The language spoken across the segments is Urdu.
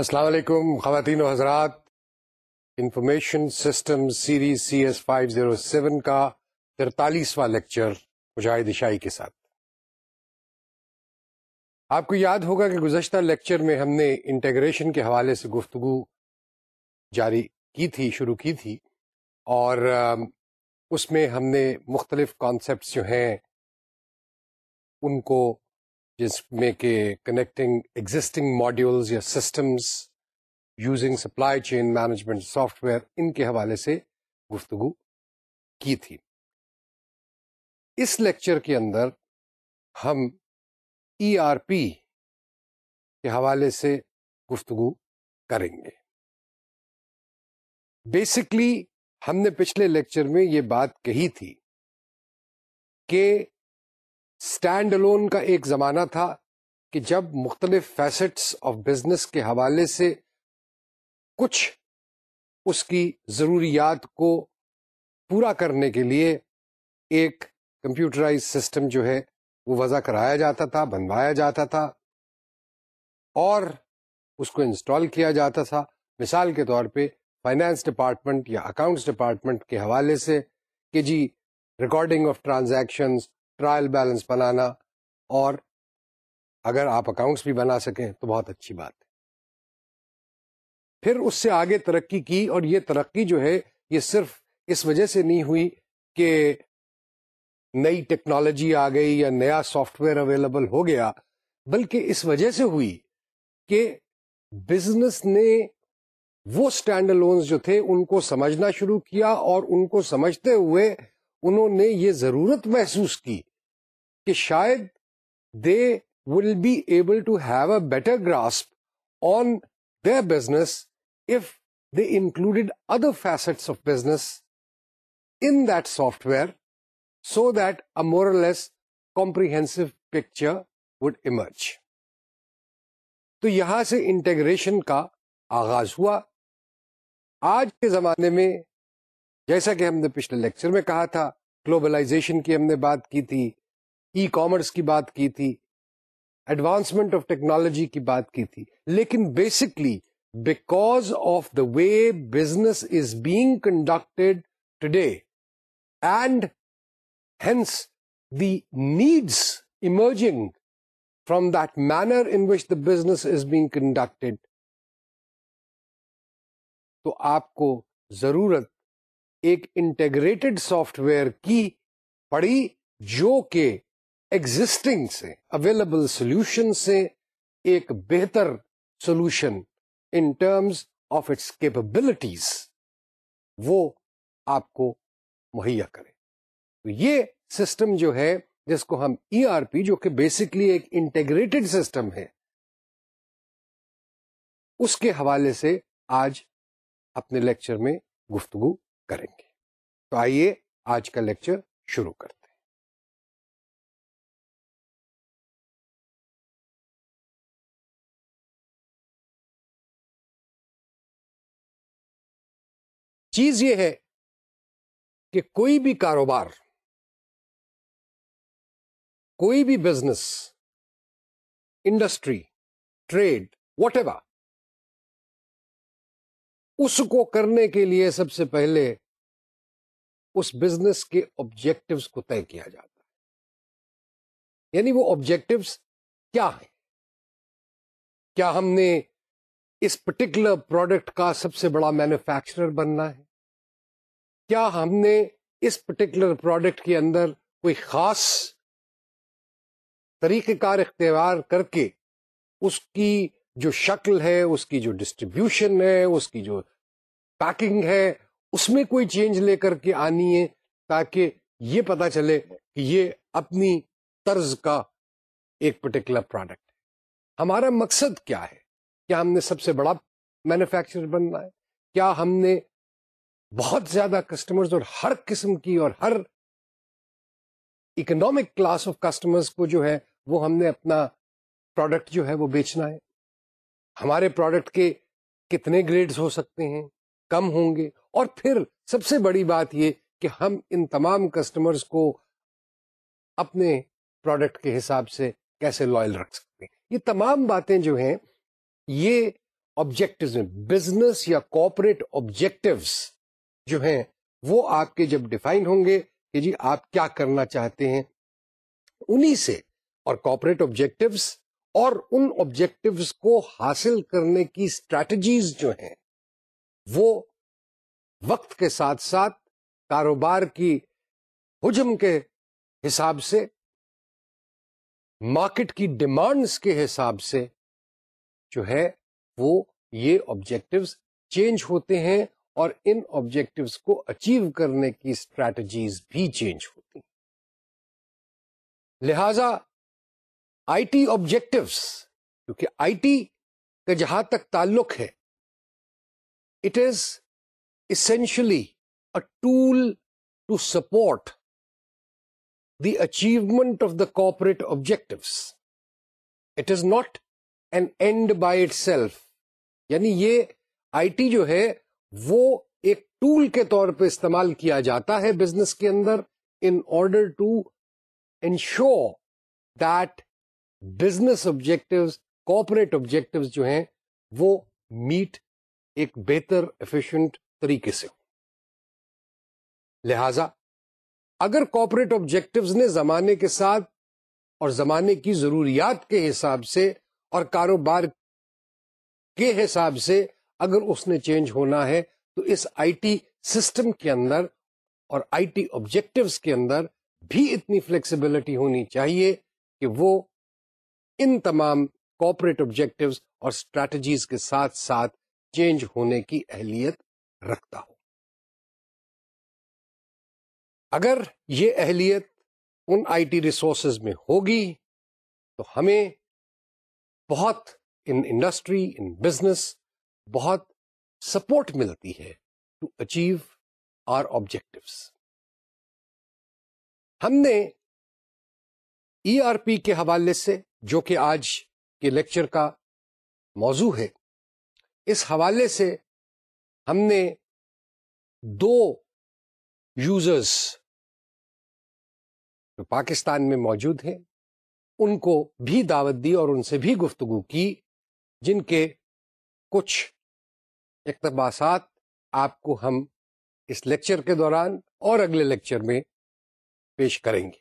السلام علیکم خواتین و حضرات information system series C S five zero seven کا ترتالیسواں لیکچر مجاہد شاہی کے ساتھ آپ کو یاد ہوگا کہ گزشتہ لیکچر میں ہم نے انٹیگریشن کے حوالے سے گفتگو جاری کی تھی شروع کی تھی اور اس میں ہم نے مختلف کانسیپٹس جو ہیں ان کو جس میں کہ کنیکٹنگ ایگزٹنگ ماڈیولز یا systems using supply chain management software ان کے حوالے سے گفتگو کی تھی اس لیکچر کے اندر ہم ای آر پی کے حوالے سے گفتگو کریں گے بیسکلی ہم نے پچھلے لیکچر میں یہ بات کہی تھی کہ اسٹینڈ الون کا ایک زمانہ تھا کہ جب مختلف فیسٹس آف بزنس کے حوالے سے کچھ اس کی ضروریات کو پورا کرنے کے لیے ایک کمپیوٹرائز سسٹم جو ہے وہ وضع کرایا جاتا تھا بنوایا جاتا تھا اور اس کو انسٹال کیا جاتا تھا مثال کے طور پہ فائنانس ڈپارٹمنٹ یا اکاؤنٹس ڈپارٹمنٹ کے حوالے سے کہ جی recording of transactions trial balance بنانا اور اگر آپ اکاؤنٹس بھی بنا سکیں تو بہت اچھی بات ہے پھر اس سے آگے ترقی کی اور یہ ترقی جو ہے یہ صرف اس وجہ سے نہیں ہوئی کہ نئی ٹیکنالوجی آ گئی یا نیا سافٹ ویئر اویلیبل ہو گیا بلکہ اس وجہ سے ہوئی کہ بزنس نے وہ اسٹینڈ لونس جو تھے ان کو سمجھنا شروع کیا اور ان کو سمجھتے ہوئے انہوں نے یہ ضرورت محسوس کی کہ شاید they will be able to have a better grasp on the business of the included other facets of business in that software so that a more less comprehensive picture would emerge تو یہاں سے انٹیگریشن کا آغاز ہوا آج کے زمانے میں جیسا کہ ہم نے پچھلے لیکچر میں کہا تھا گلوبلائزیشن کی ہم نے بات کی تھی ای کامرس کی بات کی تھی ایڈوانسمنٹ آف ٹیکنالوجی کی بات کی تھی لیکن basically because of the way business is being conducted today and hence the needs emerging from manner in which the business is being conducted تو آپ کو ضرورت ایک انٹیگریٹڈ سافٹ ویئر کی پڑی جو کہ ایگزٹنگ سے اویلیبل سولوشن سے ایک بہتر solution in terms of its capabilities وہ آپ کو مہیا کرے تو یہ سسٹم جو ہے جس کو ہم ای آر پی جو کہ بیسکلی ایک انٹیگریٹڈ سسٹم ہے اس کے حوالے سے آج اپنے لیکچر میں گفتگو کریں گے تو آئیے آج کا لیکچر شروع کرتے چیز یہ ہے کہ کوئی بھی کاروبار کوئی بھی business industry trade whatever اس کو کرنے کے لیے سب سے پہلے اس بزنس کے آبجیکٹوس کو طے کیا جاتا ہے یعنی وہ آبجیکٹوس کیا ہیں کیا ہم نے اس پرٹیکولر پروڈکٹ کا سب سے بڑا مینوفیکچرر بننا ہے کیا ہم نے اس پرٹیکولر پروڈکٹ کے اندر کوئی خاص طریقہ کار اختیار کر کے اس کی جو شکل ہے اس کی جو ڈسٹریبیوشن ہے اس کی جو پیکنگ ہے اس میں کوئی چینج لے کر کے آنی ہے تاکہ یہ پتا چلے کہ یہ اپنی طرز کا ایک پرٹیکولر پروڈکٹ ہے ہمارا مقصد کیا ہے کیا ہم نے سب سے بڑا مینوفیکچرر بننا ہے کیا ہم نے بہت زیادہ کسٹمرز اور ہر قسم کی اور ہر اکنامک کلاس آف کسٹمرز کو جو ہے وہ ہم نے اپنا پروڈکٹ جو ہے وہ بیچنا ہے ہمارے پروڈکٹ کے کتنے گریڈز ہو سکتے ہیں کم ہوں گے اور پھر سب سے بڑی بات یہ کہ ہم ان تمام کسٹمرز کو اپنے پروڈکٹ کے حساب سے کیسے لائل رکھ سکتے ہیں یہ تمام باتیں جو ہیں یہ آبجیکٹوز میں بزنس یا کوپریٹ آبجیکٹوس جو ہیں وہ آپ کے جب ڈیفائن ہوں گے کہ جی آپ کیا کرنا چاہتے ہیں انہی سے اور کوپریٹ آبجیکٹوس اور ان آبجیکٹوس کو حاصل کرنے کی اسٹریٹجیز جو ہیں وہ وقت کے ساتھ ساتھ کاروبار کی حجم کے حساب سے مارکیٹ کی ڈیمانڈس کے حساب سے جو ہے وہ یہ آبجیکٹوز چینج ہوتے ہیں اور ان آبجیکٹوس کو اچیو کرنے کی اسٹریٹجیز بھی چینج ہوتی ہیں لہذا آئی ٹی آبجیکٹوس کیونکہ آئی ٹی کا جہاں تک تعلق ہے it is essentially tool to support the achievement of the corporate objectives it is not an end by itself یعنی یہ آئی ٹی جو ہے وہ ایک ٹول کے طور پہ استعمال کیا جاتا ہے بزنس کے اندر in order to ensure business objective corporate objective جو ہیں وہ میٹ ایک بہتر ایفیشنٹ طریقے سے لہذا اگر کوپریٹ آبجیکٹوز نے زمانے کے ساتھ اور زمانے کی ضروریات کے حساب سے اور کاروبار کے حساب سے اگر اس نے چینج ہونا ہے تو اس آئی ٹی سسٹم کے اندر اور آئی ٹی آبجیکٹوس کے اندر بھی اتنی فلیکسیبلٹی ہونی چاہیے کہ وہ ان تمام کوپریٹ آبجیکٹوس اور اسٹریٹجیز کے ساتھ ساتھ چینج ہونے کی اہلیت رکھتا ہو اگر یہ اہلیت ان آئی ٹی ریسورسز میں ہوگی تو ہمیں بہت ان انڈسٹری ان بزنس بہت سپورٹ ملتی ہے ٹو اچیو آر آبجیکٹوس ہم نے ای آر پی کے حوالے سے جو کہ آج کے لیکچر کا موضوع ہے اس حوالے سے ہم نے دو یوزرس پاکستان میں موجود ہیں ان کو بھی دعوت دی اور ان سے بھی گفتگو کی جن کے کچھ اقتباسات آپ کو ہم اس لیکچر کے دوران اور اگلے لیکچر میں پیش کریں گے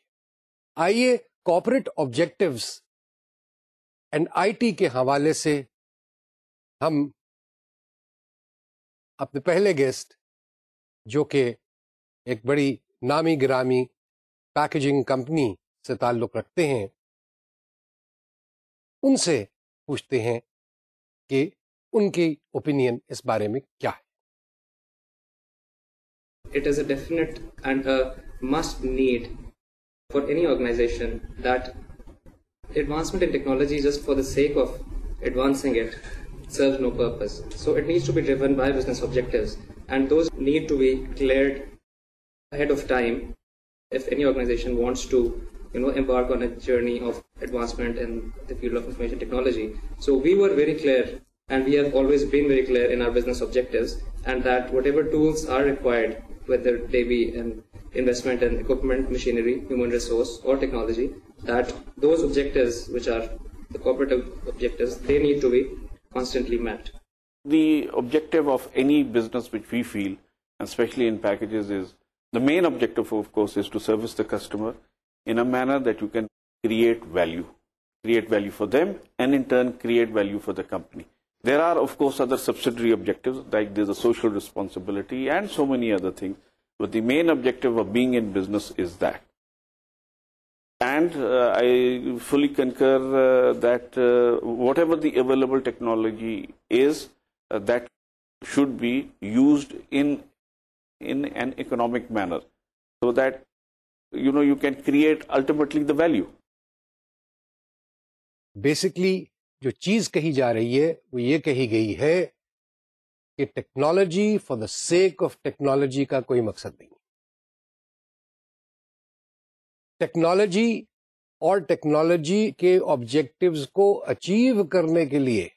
آئیے corporate objectives and I T کے حوالے سے ہم اپنے پہلے گیسٹ جو کہ ایک بڑی نامی گرامی پیکیجنگ کمپنی سے تعلق رکھتے ہیں ان سے پوچھتے ہیں کہ ان کی اوپینین اس بارے میں کیا ہے advancing it serves for the sake of advancing it serve no purpose so it and to be to by business and those need to be organization wants to journey of advancement field technology so we were very clear and we are been very clear resource اور technologies which operate be constantly met that to serve them in a manner that you can create value for them, and in turn create value for the company. There are, of course, other subsidiary objectives, like there's a social responsibility and so many other things. But the main objective of being in business is that. And uh, I fully concur uh, that uh, whatever the available technology is, that should be used in an economic manner, so that value basically جو چیز کہی جا رہی ہے وہ یہ کہی گئی ہے کہ technology for the sake of technology کا کوئی مقصد نہیں ٹیکنالوجی اور ٹیکنالوجی کے آبجیکٹوز کو اچیو کرنے کے لیے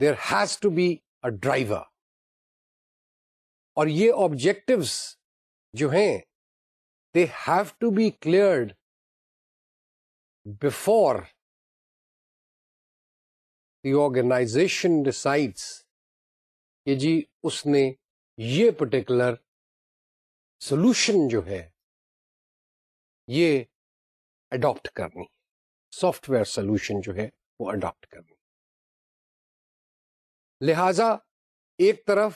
there has to be a driver اور یہ آبجیکٹوس جو ہیں they have to be cleared before the organization decides کہ جی اس نے یہ پرٹیکولر سولوشن جو ہے یہ اڈاپٹ کرنی سافٹ ویئر سولوشن جو ہے وہ اڈاپٹ کرنی لہذا ایک طرف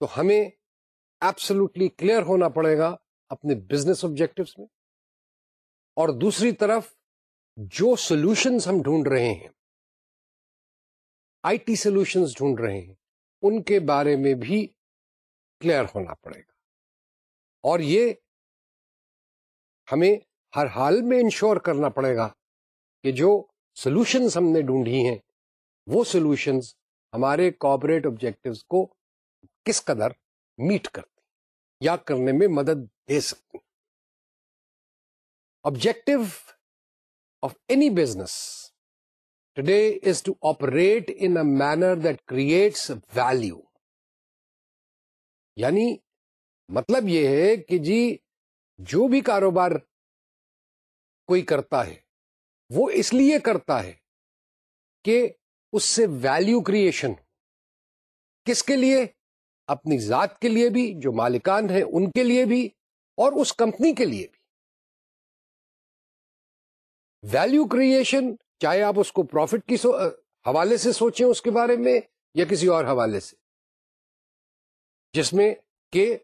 تو ہمیں ایبسلوٹلی کلیئر ہونا پڑے گا اپنے بزنس آبجیکٹوس میں اور دوسری طرف جو سولوشنز ہم ڈھونڈ رہے ہیں آئی ٹی سولوشنز ڈھونڈ رہے ہیں ان کے بارے میں بھی کلیئر ہونا پڑے گا اور یہ ہمیں ہر حال میں انشور کرنا پڑے گا کہ جو سولوشنز ہم نے ڈھونڈی ہیں وہ سولوشنز ہمارے کوپریٹ آبجیکٹو کو کس قدر میٹ کرتے کرنے میں مدد دے سکتے ہیں objective of any business today is to operate in manner that creates value یعنی مطلب یہ ہے کہ جی جو بھی کاروبار کوئی کرتا ہے وہ اس لیے کرتا ہے کہ اس سے ویلو کریشن کس کے لیے اپنی ذات کے لیے بھی جو مالکان ہیں ان کے لیے بھی اور اس کمپنی کے لیے بھی ویلو کریشن چاہے آپ اس کو پروفٹ کی حوالے سے سوچیں اس کے بارے میں یا کسی اور حوالے سے جس میں کہ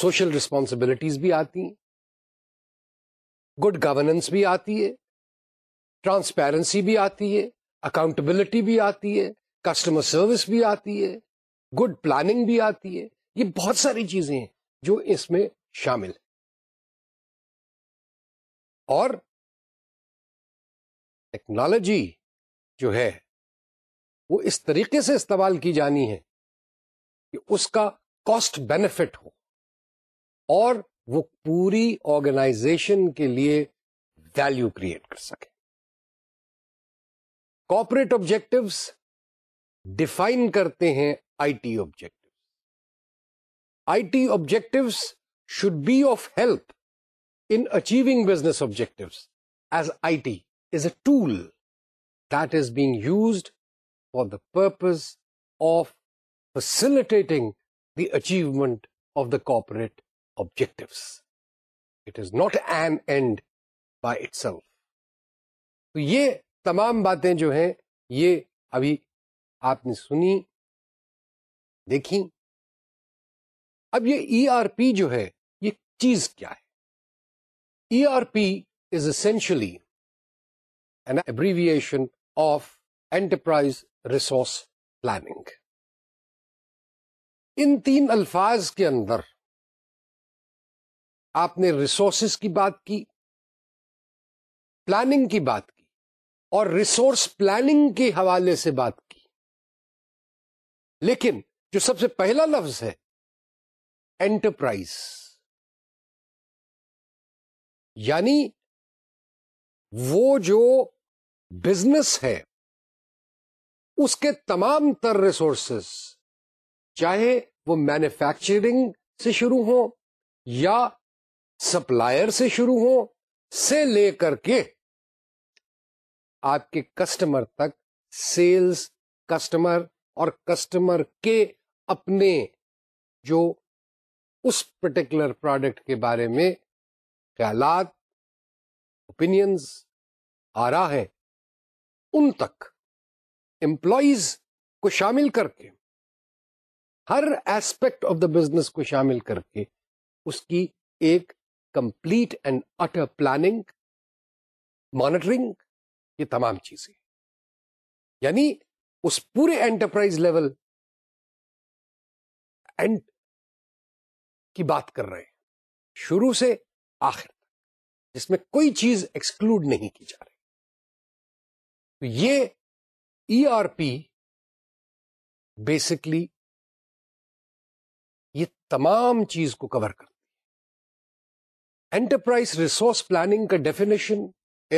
سوشل ریسپانسبلٹیز بھی آتی ہیں گڈ گورننس بھی آتی ہے ٹرانسپیرنسی بھی آتی ہے اکاؤنٹبلٹی بھی آتی ہے کسٹمر سروس بھی آتی ہے گڈ پلاننگ بھی آتی ہے یہ بہت ساری چیزیں ہیں جو اس میں شامل ہیں اور ٹیکنالوجی جو ہے وہ اس طریقے سے استعمال کی جانی ہے کہ اس کا کاسٹ بینیفٹ ہو اور وہ پوری آرگنائزیشن کے لیے ویلو کریٹ کر سکے کارپوریٹ آبجیکٹوس ڈیفائن کرتے ہیں I T objective I T should be of help in achieving business objective as I T is is a tool that being used for the purpose of facilitating the achievement of the corporate objective it is not an end by itself تو یہ تمام باتیں جو ہیں یہ ابھی آپ نے سنی دیکھیں اب یہ ای آر پی جو ہے یہ چیز کیا ہے E R P is essentially an abbreviation of enterprise resource planning ان تین الفاظ کے اندر آپ نے ریسورسز کی بات کی پلاننگ کی بات کی اور ریسورس پلاننگ کے حوالے سے بات کی لیکن جو سب سے پہلا لفظ ہے انٹرپرائز یعنی وہ جو بزنس ہے اس کے تمام تر ریسورسز چاہے وہ مینوفیکچرنگ سے شروع ہو یا سپلائر سے شروع ہو سے لے کر کے آپ کے کسٹمر تک سیلز کسٹمر اور کسٹمر کے اپنے جو اس پرٹیکولر پروڈکٹ کے بارے میں خیالات اوپینینز آ رہا ہے ان تک امپلائیز کو شامل کر کے ہر ایسپیکٹ آف دا بزنس کو شامل کر کے اس کی ایک complete and it planning monitoring یہ تمام چیزیں یعنی اس پورے انٹرپرائز لیول اینڈ کی بات کر رہے ہیں شروع سے آخر جس میں کوئی چیز ایکسکلوڈ نہیں کی جا رہی تو یہ ای آر پی بیسکلی یہ تمام چیز کو کور کرتی ہے انٹرپرائز ریسورس پلاننگ کا definition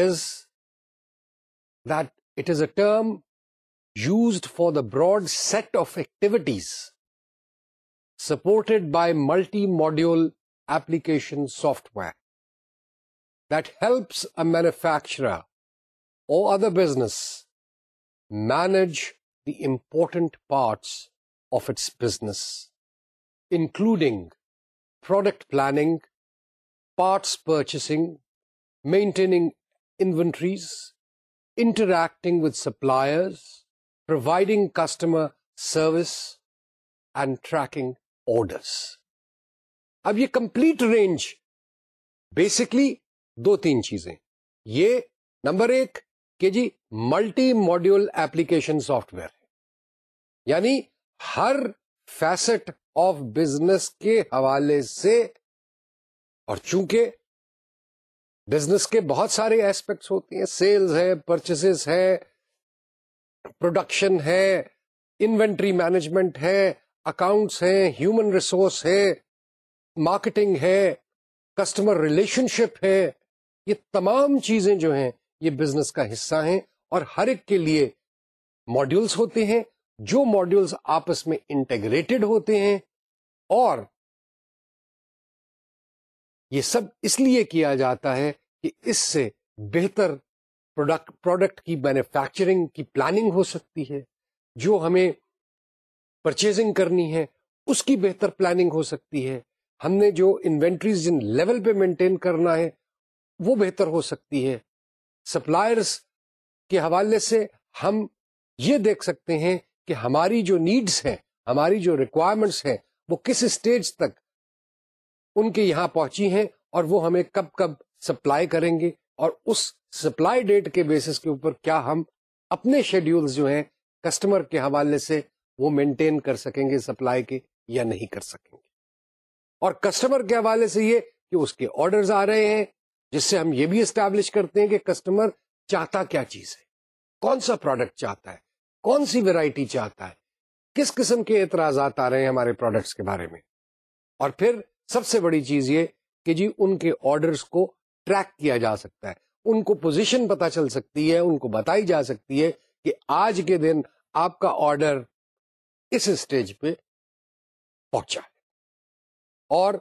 is that it is a term used for the broad set of activities supported by multi-module application software that helps a manufacturer or other business manage the important parts of its business, including product planning, parts purchasing, maintaining inventories, interacting with suppliers, providing customer service and tracking orders اب یہ کمپلیٹ رینج بیسکلی دو تین چیزیں یہ نمبر ایک کہ جی multi module application software یعنی ہر فیسٹ آف بزنس کے حوالے سے اور چونکہ بزنس کے بہت سارے ایسپیکٹس ہوتے ہیں سیلز ہے پرچیز ہے پروڈکشن ہے انوینٹری مینجمنٹ ہے اکاؤنٹس ہے ہیومن ریسورس ہے مارکیٹنگ ہے کسٹمر ریلیشن شپ ہے یہ تمام چیزیں جو ہیں یہ بزنس کا حصہ ہیں اور ہر ایک کے لیے ماڈیولس ہوتے ہیں جو ماڈیولس آپس میں انٹیگریٹڈ ہوتے ہیں اور یہ سب اس لیے کیا جاتا ہے کہ اس سے بہتر پروڈکٹ کی مینوفیکچرنگ کی پلاننگ ہو سکتی ہے جو ہمیں پرچیزنگ کرنی ہے اس کی بہتر پلاننگ ہو سکتی ہے ہم نے جو انوینٹریز جن لیول پہ مینٹین کرنا ہے وہ بہتر ہو سکتی ہے سپلائرز کے حوالے سے ہم یہ دیکھ سکتے ہیں کہ ہماری جو نیڈز ہیں ہماری جو ریکوائرمنٹس ہیں وہ کس اسٹیج تک ان کے یہاں پہنچی ہیں اور وہ ہمیں کب کب سپلائی کریں گے اور اس سپلائی ڈیٹ کے بیسس کے اوپر کیا ہم اپنے شیڈیول جو ہیں کسٹمر کے حوالے سے وہ مینٹین کر سکیں گے سپلائی کے یا نہیں کر سکیں گے اور کسٹمر کے حوالے سے یہ کہ اس کے آرڈرز آ رہے ہیں جس سے ہم یہ بھی اسٹیبلش کرتے ہیں کہ کسٹمر چاہتا کیا چیز ہے کون سا پروڈکٹ چاہتا ہے کون سی ویرائٹی چاہتا ہے کس قسم کے اعتراضات آ رہے ہیں ہمارے پروڈکٹس کے بارے میں اور پھر سب سے بڑی چیز یہ کہ جی ان کے آرڈرز کو ٹریک کیا جا سکتا ہے ان کو پوزیشن پتا چل سکتی ہے ان کو بتائی جا سکتی ہے کہ آج کے دن آپ کا آرڈر اس اسٹیج پہ پہنچا ہے اور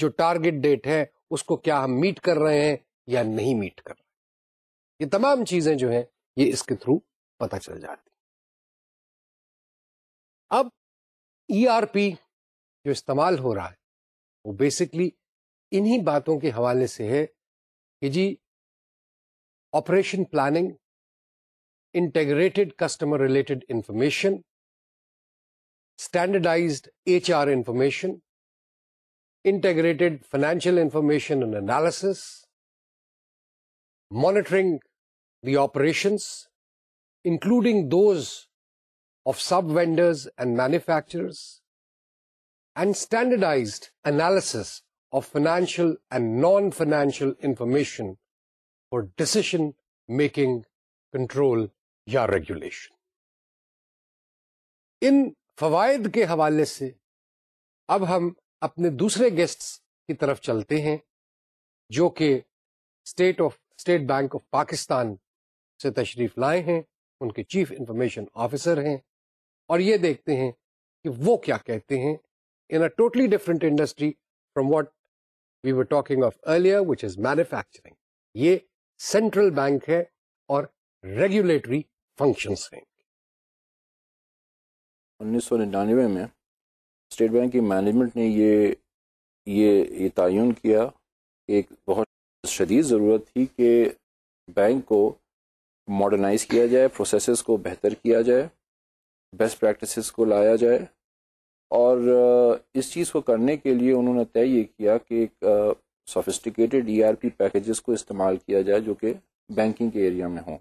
جو ٹارگٹ ڈیٹ ہے اس کو کیا ہم میٹ کر رہے ہیں یا نہیں میٹ کر رہے یہ تمام چیزیں جو ہیں یہ اس کے تھرو پتا چل جاتی اب ای آر پی جو استعمال ہو رہا ہے وہ بیسکلی انہی باتوں کے حوالے سے ہے AG, operation planning, integrated customer-related information, standardized HR information, integrated financial information and analysis, monitoring the operations, including those of sub-vendors and manufacturers, and standardized analysis financial and non financial information اور ڈسیشن میکنگ کنٹرول یا ریگولیشن ان فوائد کے حوالے سے اب ہم اپنے دوسرے گیسٹس کی طرف چلتے ہیں جو کہ state of State Bank of Pakistan سے تشریف لائے ہیں ان کے چیف انفارمیشن آفیسر ہیں اور یہ دیکھتے ہیں کہ وہ کیا کہتے ہیں in a totally different industry from what we were talking of earlier which is manufacturing یہ سینٹرل بینک ہے اور ریگولیٹری فنکشنس ہیں انیس سو ننانوے میں اسٹیٹ بینک کی مینجمنٹ نے یہ یہ تعین کیا ایک بہت شدید ضرورت تھی کہ بینک کو ماڈرنائز کیا جائے پروسیسز کو بہتر کیا جائے بیسٹ پریکٹسز کو لایا جائے اور اس چیز کو کرنے کے لیے انہوں نے طے یہ کیا کہ ایک sophisticated E R P packages کو استعمال کیا جائے جو کہ بینکنگ کے ایریا میں ہوں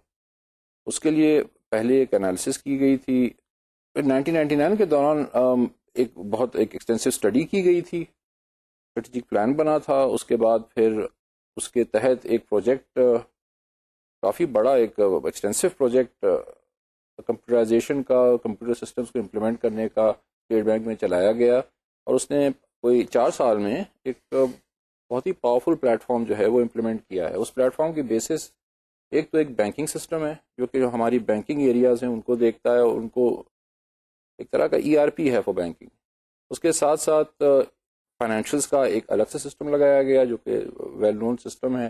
اس کے لیے پہلے ایک انالیسس کی گئی تھی پھر نائنٹین نائنٹی نائن کے دوران ایک بہت ایک ایکسٹینسو اسٹڈی کی گئی تھی اسٹریٹجک پلان بنا تھا اس کے بعد پھر اس کے تحت ایک پروجیکٹ کافی بڑا ایک ایکسٹینسو پروجیکٹ کمپیوٹرائزیشن کا کمپیوٹر سسٹمز کو امپلیمنٹ کرنے کا اسٹیٹ بینک میں چلایا گیا اور اس نے کوئی چار سال میں ایک بہت ہی پاورفل فارم جو ہے وہ امپلیمنٹ کیا ہے اس پلیٹ فارم کی بیسس ایک تو ایک بینکنگ سسٹم ہے جو کہ جو ہماری بینکنگ ایریاز ہیں ان کو دیکھتا ہے اور ان کو ایک طرح کا ای آر پی ہے فور بینکنگ اس کے ساتھ ساتھ فائنینشلس کا ایک الگ سے سسٹم لگایا گیا جو کہ ویل نون سسٹم ہے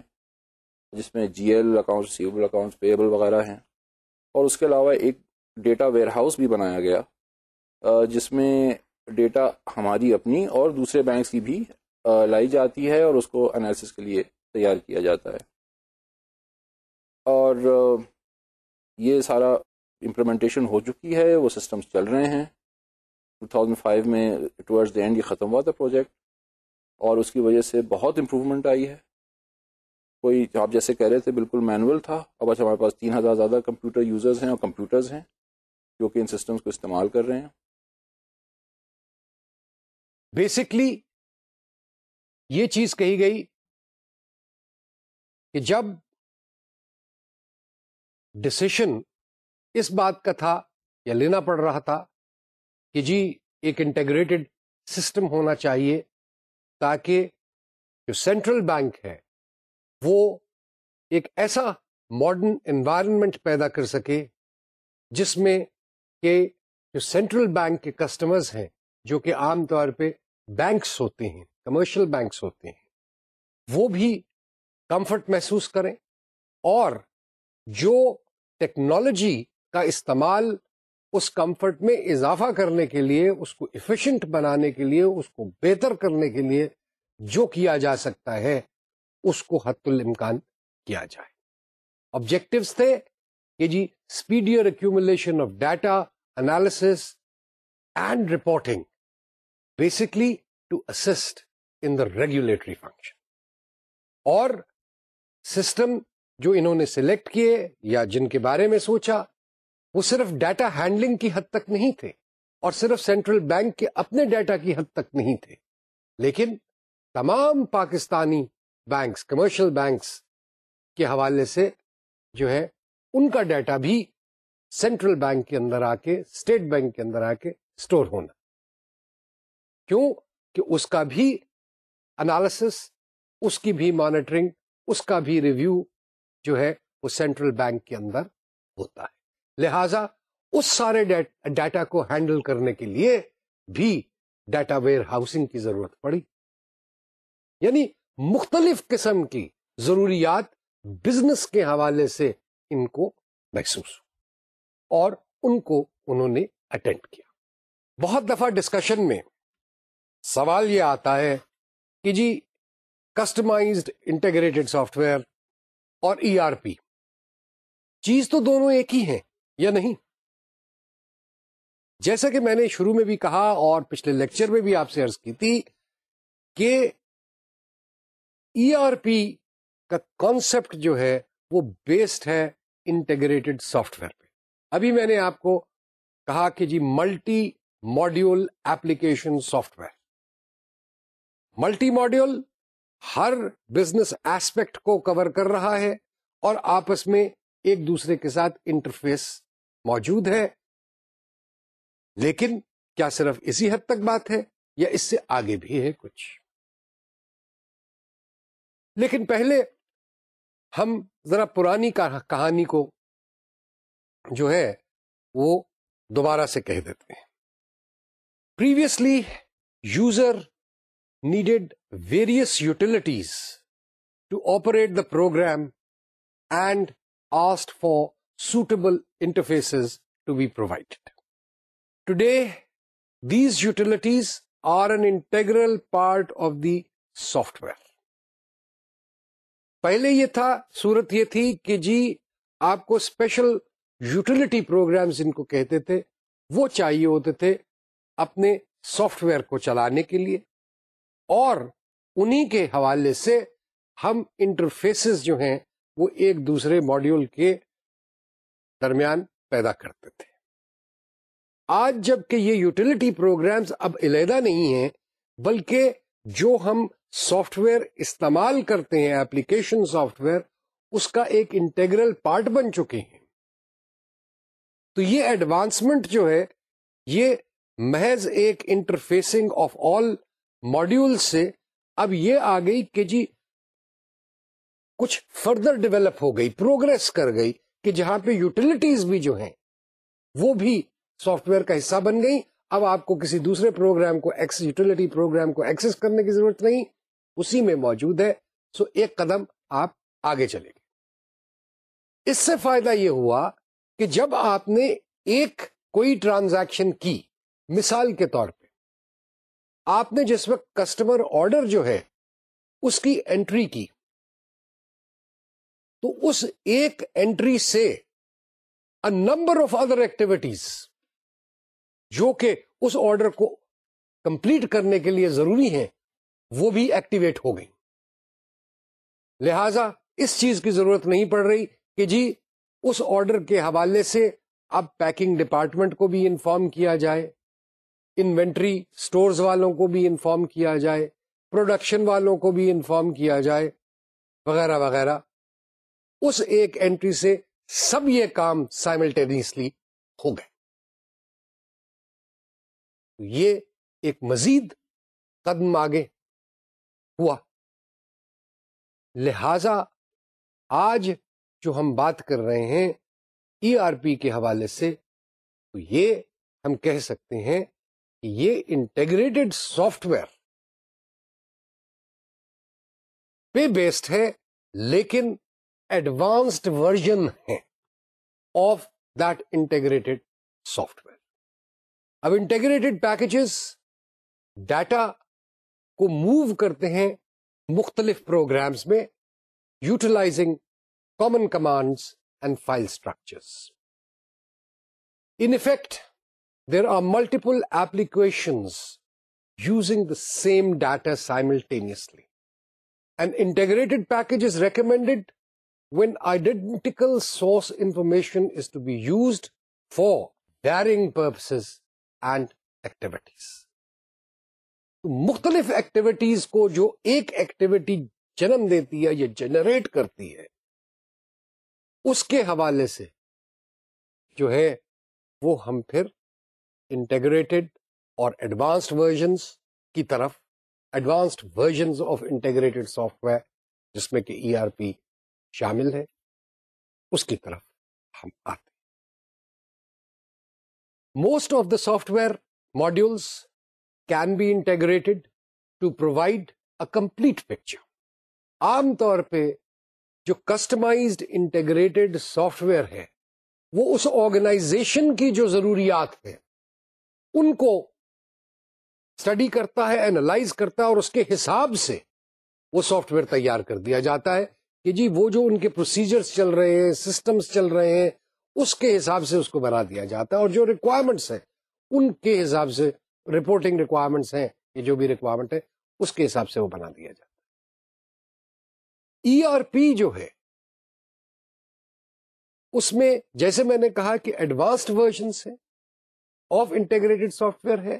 جس میں G L account receivable account payable وغیرہ ہیں اور اس کے علاوہ ایک ڈیٹا ویئر ہاؤس بھی بنایا گیا جس میں ڈیٹا ہماری اپنی اور دوسرے بینکس کی بھی لائی جاتی ہے اور اس کو انالسس کے لیے تیار کیا جاتا ہے اور یہ سارا امپلیمنٹیشن ہو چکی ہے وہ سسٹمز چل رہے ہیں 2005 میں ٹورڈز دی اینڈ یہ ختم ہوا تھا پروجیکٹ اور اس کی وجہ سے بہت امپروومنٹ آئی ہے کوئی آپ جیسے کہہ رہے تھے بالکل مینول تھا اب اچھا ہمارے پاس تین ہزار زیادہ کمپیوٹر یوزرز ہیں اور کمپیوٹرز ہیں جو کہ ان سسٹمز کو استعمال کر رہے ہیں بیسکلی یہ چیز کہی گئی کہ جب ڈسیشن اس بات کا تھا یا لینا پڑ رہا تھا کہ جی ایک انٹیگریٹڈ سسٹم ہونا چاہیے تاکہ جو سینٹرل بینک ہے وہ ایک ایسا ماڈرن انوائرمنٹ پیدا کر سکے جس میں کہ جو سینٹرل بینک کے کسٹمرز ہیں جو کہ عام طور پہ بینکس ہوتے ہیں کمرشل بینکس ہوتے ہیں وہ بھی کمفرٹ محسوس کریں اور جو ٹیکنالوجی کا استعمال اس کمفرٹ میں اضافہ کرنے کے لیے اس کو ایفیشنٹ بنانے کے لیے اس کو بہتر کرنے کے لیے جو کیا جا سکتا ہے اس کو حت الامکان کیا جائے آبجیکٹوس تھے کہ جی speedier accumulation of data analysis reporting basically to assist in regulatory function اور سسٹم جو انہوں نے سلیکٹ کیے یا جن کے بارے میں سوچا وہ صرف ڈیٹا ہینڈلنگ کی حد تک نہیں تھے اور صرف سینٹرل بینک کے اپنے ڈیٹا کی حد تک نہیں تھے لیکن تمام پاکستانی بینکس کمرشل بینکس کے حوالے سے جو ہے ان کا ڈیٹا بھی سینٹرل بینک کے اندر آ کے اسٹیٹ بینک کے اندر آ کے ہونا کیوں کہ اس کا بھی انالسس اس کی بھی مانیٹرنگ اس کا بھی ریویو جو ہے وہ سینٹرل بینک کے اندر ہوتا ہے لہذا اس سارے ڈیٹا کو ہینڈل کرنے کے لیے بھی ڈیٹا ویئر ہاؤسنگ کی ضرورت پڑی یعنی مختلف قسم کی ضروریات بزنس کے حوالے سے ان کو محسوس ہو اور ان کو انہوں نے اٹینڈ کیا بہت دفعہ ڈسکشن میں سوال یہ آتا ہے کہ جی کسٹمائزڈ انٹیگریٹڈ سافٹ ویئر اور ای آر پی چیز تو دونوں ایک ہی ہیں یا نہیں جیسا کہ میں نے شروع میں بھی کہا اور پچھلے لیکچر میں بھی آپ سے عرض کی تھی کہ ای آر پی کا کانسپٹ جو ہے وہ بیسڈ ہے انٹیگریٹڈ سافٹ ویئر پہ ابھی میں نے آپ کو کہا کہ جی multi module application software multi module ہر بزنس ایسپیکٹ کو کور کر رہا ہے اور آپس میں ایک دوسرے کے ساتھ انٹرفیس موجود ہے لیکن کیا صرف اسی حد تک بات ہے یا اس سے آگے بھی ہے کچھ لیکن پہلے ہم ذرا پرانی کہانی کو جو ہے وہ دوبارہ سے کہہ دیتے ہیں usually user needed various utilities to operate the program and ask for suitable interface to be provide today these utilities are an integral part of the software پہلے یہ تھا صورت یہ تھی کہ جی آپ کو اسپیشل یوٹیلیٹی پروگرامز ان کو کہتے تھے وہ چاہیے ہوتے تھے اپنے سافٹ ویئر کو چلانے کے لیے اور انہی کے حوالے سے ہم انٹرفیس جو ہیں وہ ایک دوسرے ماڈیول کے درمیان پیدا کرتے تھے آج جب کہ یہ یوٹیلیٹی پروگرامز اب علیحدہ نہیں ہیں بلکہ جو ہم سافٹ ویئر استعمال کرتے ہیں اپلیکیشن سافٹ ویئر اس کا ایک انٹیگرل پارٹ بن چکے ہیں تو یہ ایڈوانسمنٹ جو ہے یہ محض ایک انٹرفیسنگ آف آل ماڈیول سے اب یہ آ گئی کہ جی کچھ فردر ڈیولپ ہو گئی پروگرس کر گئی کہ جہاں پہ یوٹیلٹیز بھی جو ہیں وہ بھی سافٹ ویئر کا حصہ بن گئی اب آپ کو کسی دوسرے پروگرام کو پروگرام کو ایکسس کرنے کی ضرورت نہیں اسی میں موجود ہے سو ایک قدم آپ آگے چلے گئے اس سے فائدہ یہ ہوا کہ جب آپ نے ایک کوئی ٹرانزیکشن کی مثال کے طور پہ آپ نے جس وقت کسٹمر آرڈر جو ہے اس کی انٹری کی تو اس ایک اینٹری سے نمبر آف ادر ایکٹیویٹیز جو کہ اس آرڈر کو کمپلیٹ کرنے کے لیے ضروری ہیں وہ بھی ایکٹیویٹ ہو گئی لہذا اس چیز کی ضرورت نہیں پڑ رہی کہ جی اس آرڈر کے حوالے سے اب پیکنگ ڈپارٹمنٹ کو بھی انفارم کیا جائے انوینٹری اسٹورز والوں کو بھی انفارم کیا جائے پروڈکشن والوں کو بھی انفارم کیا جائے وغیرہ وغیرہ اس ایک اینٹری سے سب یہ کام سائملٹینسلی ہو گئے یہ ایک مزید قدم آگے ہوا لہذا آج جو ہم بات کر رہے ہیں ای آر پی کے حوالے سے تو یہ ہم کہہ سکتے ہیں یہ انٹیگریٹڈ سافٹ ویئر پہ بیسڈ ہے لیکن ایڈوانسڈ ورژن ہے of that integrated software اب انٹیگریٹڈ پیکجز ڈیٹا کو موو کرتے ہیں مختلف پروگرامز میں utilising common commands and file structures in effect there are multiple applications using the same data simultaneously. And integrated package is recommended when identical source information is to be used for differing purposes and activities مختلف ایکٹیویٹیز کو جو ایک ایکٹیویٹی جنم دیتی ہے یا جنریٹ کرتی ہے اس کے حوالے سے جو ہے وہ ہم پھر انٹیگریٹڈ اور ایڈوانسڈ ورژنس کی طرف advanced versions of integrated software جس میں کہ ای آر پی شامل ہے اس کی طرف ہم آتے most of the software modules can be integrated to provide a complete picture عام طور پہ جو کسٹمائزڈ انٹیگریٹڈ سافٹ ویئر ہے وہ اس آرگنائزیشن کی جو ضروریات ہیں ان کو اسٹڈی کرتا ہے اینالائز کرتا ہے اور اس کے حساب سے وہ سافٹ ویئر تیار کر دیا جاتا ہے کہ جی وہ جو ان کے پروسیجرز چل رہے ہیں سسٹمز چل رہے ہیں اس کے حساب سے اس کو بنا دیا جاتا ہے اور جو ریکوائرمنٹس ہیں ان کے حساب سے رپورٹنگ ریکوائرمنٹس ہیں یہ جو بھی ریکوائرمنٹ ہے اس کے حساب سے وہ بنا دیا جاتا ہے ای آر پی جو ہے اس میں جیسے میں نے کہا کہ ایڈوانسڈ ورژنس ہیں آف انٹیگریٹڈ سافٹ ویئر ہے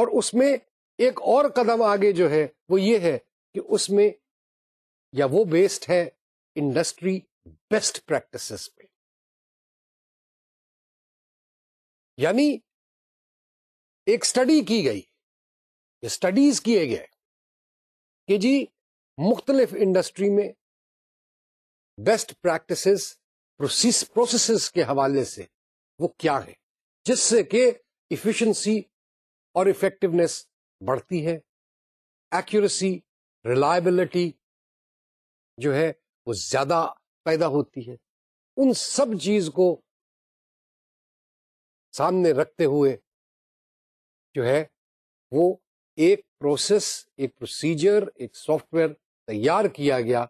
اور اس میں ایک اور قدم آگے جو ہے وہ یہ ہے کہ اس میں یا وہ بیسڈ ہے انڈسٹری بیسٹ پریکٹس پہ یعنی ایک اسٹڈی کی گئی اسٹڈیز کیے گئے کہ جی مختلف انڈسٹری میں بیسٹ پریکٹس پروسیسز کے حوالے سے وہ کیا ہے جس سے کہ ایفیشنسی اور افیکٹونیس بڑھتی ہے ایکوریسی ریلائبلٹی جو ہے وہ زیادہ پیدا ہوتی ہے ان سب چیز کو سامنے رکھتے ہوئے جو ہے وہ ایک پروسیس ایک پروسیجر ایک سافٹ ویئر تیار کیا گیا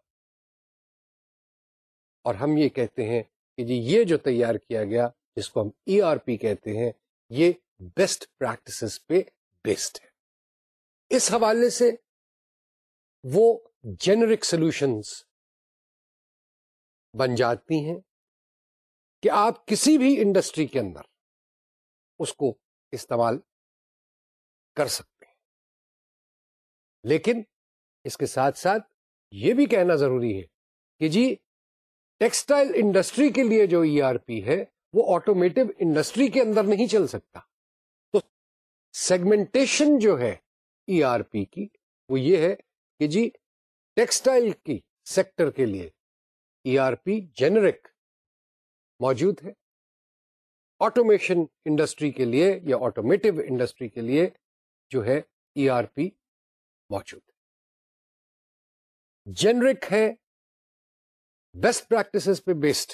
اور ہم یہ کہتے ہیں کہ جی یہ جو تیار کیا گیا جس کو ہم ای آر پی کہتے ہیں یہ بیسٹ پریکٹس پہ بیسڈ ہے اس حوالے سے وہ جینرک سولوشنز بن جاتی ہیں کہ آپ کسی بھی انڈسٹری کے اندر اس کو استعمال کر سکتے ہیں لیکن اس کے ساتھ ساتھ یہ بھی کہنا ضروری ہے کہ جی ٹیکسٹائل انڈسٹری کے لیے جو ای آر پی ہے وہ آٹومیٹو انڈسٹری کے اندر نہیں چل سکتا تو سیگمنٹیشن جو ہے ای آر پی کی وہ یہ ہے کہ جی ٹیکسٹائل کی سیکٹر کے لیے ای آر پی جینرک موجود ہے آٹومیشن انڈسٹری کے لیے یا آٹومیٹو انڈسٹری کے لیے جو ہے ای آر پی موجود ہے جینرک ہے بیسٹ پریکٹسز پہ بیسڈ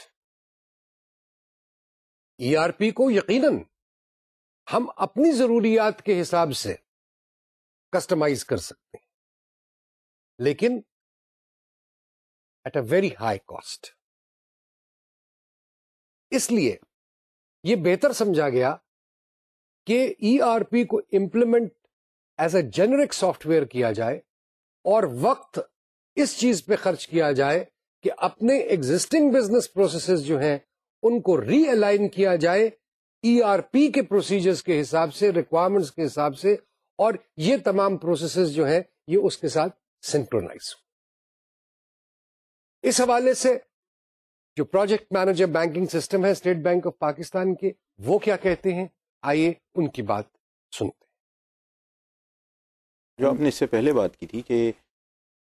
ای آر پی کو یقیناً ہم اپنی ضروریات کے حساب سے کسٹمائز کر سکتے ہیں لیکن at a very high cost اس لیے یہ بہتر سمجھا گیا کہ ای آر پی کو implement as a generic software کیا جائے اور وقت اس چیز پہ خرچ کیا جائے کہ اپنے ایگزٹنگ بزنس پروسیسز جو ہیں ان کو ری الائن کیا جائے ای آر پی کے پروسیجرز کے حساب سے ریکوائرمنٹس کے حساب سے اور یہ تمام پروسیسز جو ہیں یہ اس کے ساتھ اس حوالے سے جو پروجیکٹ مینیجر بینکنگ سسٹم ہے اسٹیٹ بینک آف پاکستان کے وہ کیا کہتے ہیں آئیے ان کی بات سنتے ہیں جو آپ نے اس سے پہلے بات کی تھی کہ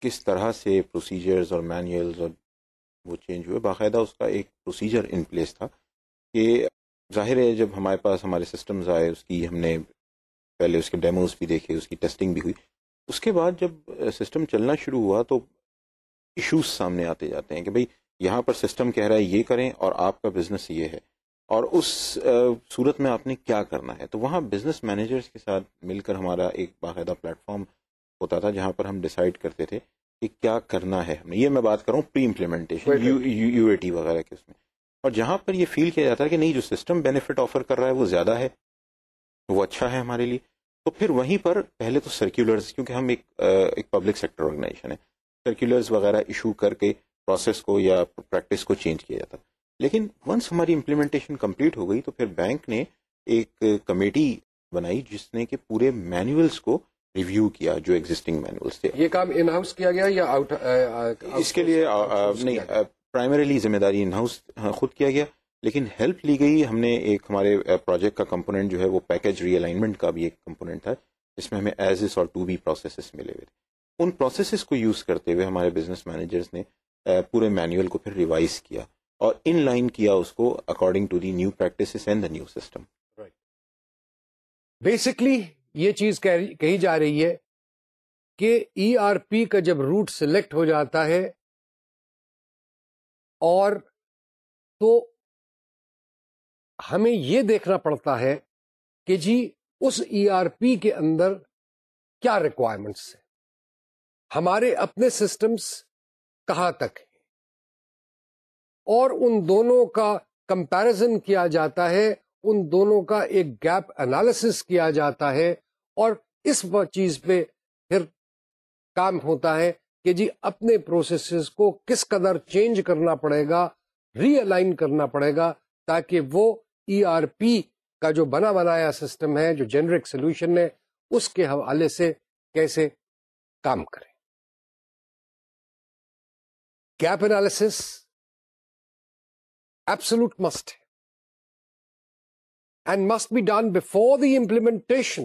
کس طرح سے پروسیجرز اور مینوئلز اور وہ چینج ہوئے باقاعدہ اس کا ایک پروسیجر ان پلیس تھا کہ ظاہر ہے جب ہمارے پاس ہمارے سسٹمز آئے اس کی ہم نے پہلے اس کے ڈیموز بھی دیکھے اس کی ٹیسٹنگ بھی ہوئی اس کے بعد جب سسٹم چلنا شروع ہوا تو ایشوز سامنے آتے جاتے ہیں کہ بھئی یہاں پر سسٹم کہہ رہا ہے یہ کریں اور آپ کا بزنس یہ ہے اور اس صورت میں آپ نے کیا کرنا ہے تو وہاں بزنس مینیجرز کے ساتھ مل کر ہمارا ایک باقاعدہ پلیٹ فارم ہوتا تھا جہاں پر ہم ڈیسائیڈ کرتے تھے کہ کیا کرنا ہے یہ میں بات pre implementation U A T وغیرہ کے اس میں اور جہاں پر یہ فیل کیا جاتا ہے کہ نہیں جو سسٹم بینیفٹ آفر کر رہا ہے وہ زیادہ ہے وہ اچھا ہے ہمارے لیے تو پھر وہیں پر پہلے تو سرکولرز کیونکہ ہم ایک پبلک سیکٹر آرگنائزیشن ہے سرکولرز وغیرہ ایشو کر کے پروسیس کو یا پریکٹس کو چینج کیا جاتا لیکن ونس ہماری امپلیمنٹیشن کمپلیٹ ہو گئی تو پھر بینک نے ایک کمیٹی بنائی جس نے کہ پورے مینوئلس کو ریویو کیا جو ایگزٹنگ مینوئل تھے یہ کام ہاؤس کیا گیا یا آؤٹ اس کے لیے نہیں پرائمریلی ذمہ داری ہاؤس خود کیا گیا لیکن ہیلپ لی گئی ہم نے ایک ہمارے پروجیکٹ کا کمپوننٹ جو ہے وہ ری الائنمنٹ کا بھی ایک کمپوننٹ تھا جس میں ہمیں ایز اس اور ٹو بی پروسیسز ملے ہوئے تھے ان پروسیسز کو یوز کرتے ہوئے ہمارے بزنس مینیجرز نے پورے مینوئل کو پھر ریوائز کیا اور ان لائن کیا اس کو according to the new practices and the new system basically یہ چیز کہی جا رہی ہے کہ ای آر پی کا جب روٹ سلیکٹ ہو جاتا ہے اور تو ہمیں یہ دیکھنا پڑتا ہے کہ جی اس ای آر پی کے اندر کیا ریکوائرمنٹس ہیں ہمارے اپنے سسٹمز کہاں تک ہیں اور ان دونوں کا کمپیرزن کیا جاتا ہے ان دونوں کا ایک گیپ انالیس کیا جاتا ہے اور اس چیز پہ پھر کام ہوتا ہے کہ جی اپنے پروسیسز کو کس قدر چینج کرنا پڑے گا ری الائن کرنا پڑے گا تاکہ وہ ای آر پی کا جو بنا بنایا سسٹم ہے جو جنرک سولوشن ہے اس کے حوالے سے کیسے کام کرے گیپ انالیس ایبسلوٹ مسٹ ہے and must be done before the implementation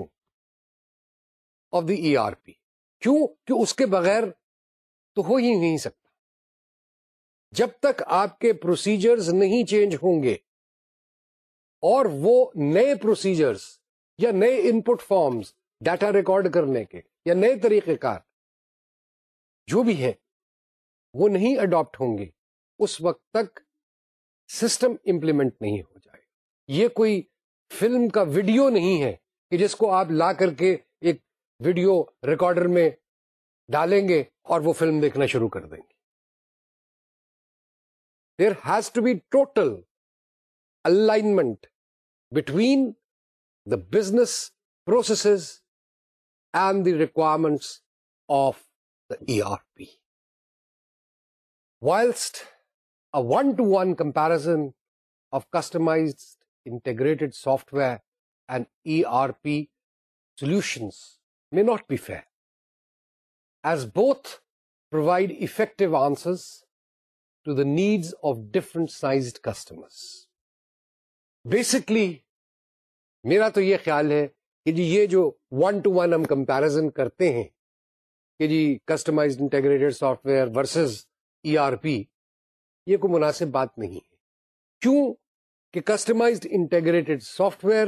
of the E R P کیوں کہ اس کے بغیر تو ہو ہی نہیں سکتا جب تک آپ کے پروسیجرز نہیں چینج ہوں گے اور وہ نئے پروسیجرز یا نئے انپٹ فارمس ڈیٹا ریکارڈ کرنے کے یا نئے طریقہ کار جو بھی ہیں وہ نہیں اڈاپٹ ہوں گے اس وقت تک سسٹم امپلیمنٹ نہیں ہو جائے یہ کوئی فلم کا ویڈیو نہیں ہے کہ جس کو آپ لا کر کے ویڈیو ریکارڈر میں ڈالیں گے اور وہ فلم دیکھنا شروع کر دیں گے there has to be total alignment between the business processes and the requirements of the E R P whilst one to one comparison of customise integrated software and E R P solutions may not be fair, as both provide effective answers to the needs of different sized customers. Basically, میرا تو یہ خیال ہے کہ جی یہ جو ون ٹو ون ہم کمپیرزن کرتے ہیں کہ جی customise integrated software versus E R P یہ کوئی مناسب بات نہیں ہے کیوں کہ customise integrated software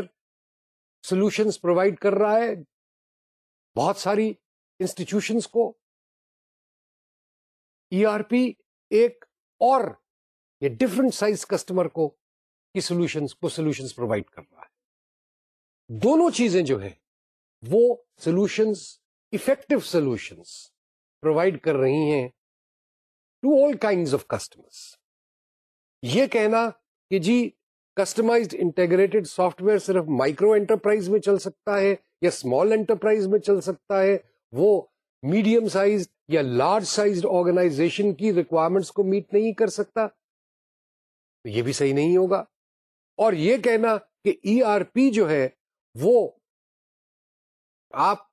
solutions provide کر رہا ہے بہت ساری انسٹیٹیوشنس کو ای آر پی ایک اور ڈفرنٹ سائز کسٹمر کو کی سولوشنس کو سولوشنس پرووائڈ کر رہا ہے دونوں چیزیں جو ہے وہ سولوشنس افیکٹو سولوشنس پرووائڈ کر رہی ہیں to all kind of customers یہ کہنا کہ جی کسٹمائزڈ انٹیگریٹڈ سافٹ ویئر صرف مائکرو انٹرپرائز میں چل سکتا ہے یا اسمال انٹرپرائز میں چل سکتا ہے وہ میڈیم سائز یا لارج سائز آرگنائزیشن کی ریکوائرمنٹس کو میٹ نہیں کر سکتا تو یہ بھی صحیح نہیں ہوگا اور یہ کہنا کہ ای آر پی جو ہے وہ آپ